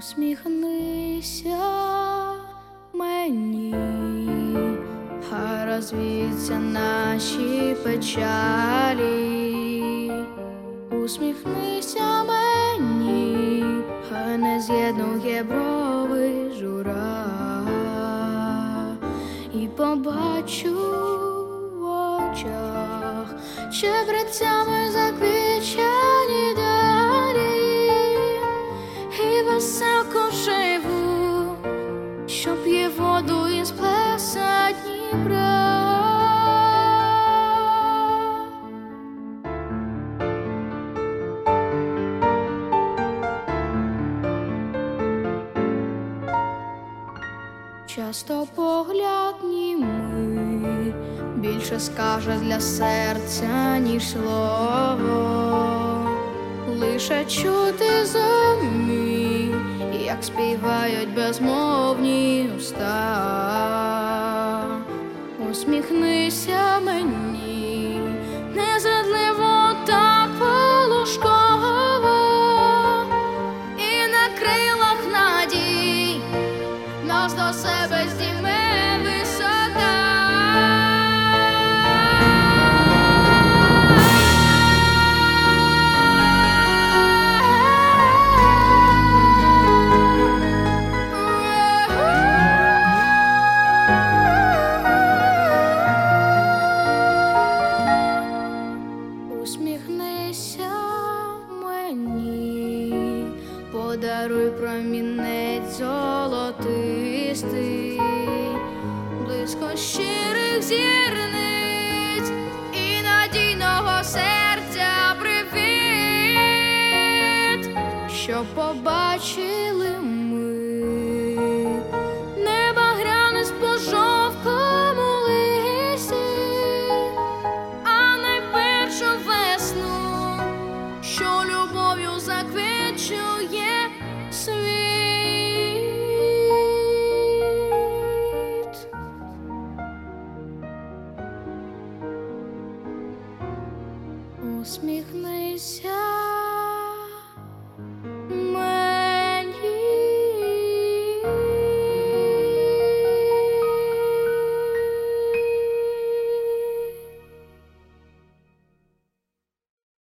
Усміхнися мені, хай розвіються наші печалі, усміхнися мені, хай не з'єднує брови жура, і побачу в очах чебрецями Часто погляд німий більше скаже для серця, ніж слово, лише чути зумі, як співають безмовні уста. Усміхнися мені, подаруй промінець золотистий, близько щирих зірниць і надійного серця привіт, щоб побачили усміхнися.